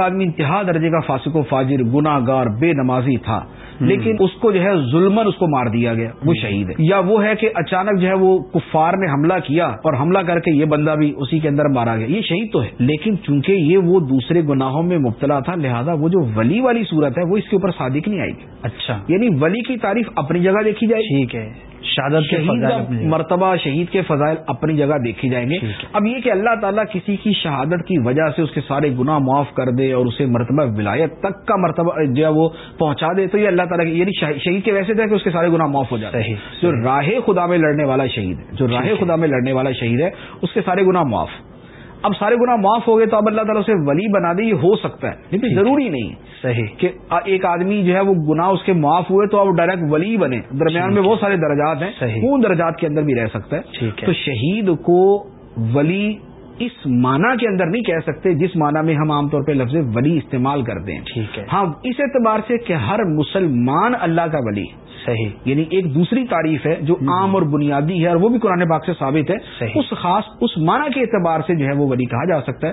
آدمی انتہا درجے کا فاسق و فاجر گناہ گار بے نمازی تھا۔ لیکن اس کو جو ہے ظلمن اس کو مار دیا گیا وہ شہید ہے۔ یا وہ ہے کہ اچانک جو ہے وہ کفار نے حملہ کیا اور حملہ کر کے یہ بندہ بھی اسی کے اندر مارا گیا۔ یہ شہید تو ہے لیکن چونکہ یہ وہ دوسرے گناہوں میں مبتلا تھا لہذا وہ جو ولی والی صورت ہے وہ اس کے اوپر صادق نہیں آئے گی اچھا۔ یعنی ولی کی تعریف اپنی جگہ دیکھی جائے۔ ٹھیک ہے۔ شہادت کے مرتبہ شہید کے فضائل اپنی جگہ دیکھے جائیں گے۔ اب یہ کہ اللہ تعالیٰ کسی کی شہادت کی وجہ سے اس کے سارے گناہ معاف کر دے اور اسے مرتبہ ولایت تک کا مرتبہ جو ہے وہ پہنچا دے تو یہ اللہ تعالیٰ کی یعنی شہ- شہید کے ویسے تھے کہ اس کے سارے گناہ معاف ہو جاتے ہیں جو۔ راہ خدا میں لڑنے والا شہید ہے جو راہ۔ خدا میں لڑنے والا شہید ہے اس کے سارے گناہ معاف اب سارے گناہ معاف ہو گئے تو اب اللہ تعالیٰ اسے ولی بنا دے یہ ہو سکتا ہے لیکن۔ ضروری نہیں ہے صحیح. کہ ایک آدمی جو ہے وہ گناہ اس کے معاف ہوئے تو اب ڈائریکٹ ولی بنے. درمیان میں بہت سارے درجات ہیں. صحیح۔ ان درجات کے اندر بھی رہ سکتا ہے۔ تو شہید کو ولی اس معنی کے اندر نہیں کہہ سکتے جس معنی میں ہم عام طور پہ لفظ ولی استعمال کرتے ہیں. ٹھیک ہے. ہاں اس اعتبار سے کہ ہر مسلمان اللہ کا ولی صحیح. یعنی ایک دوسری تعریف ہے جو عام اور بنیادی ہے اور وہ بھی قرآن پاک سے ثابت ہے۔ اس خاص اس معنی کے اعتبار سے جو ہے وہ ولی کہا جا سکتا ہے.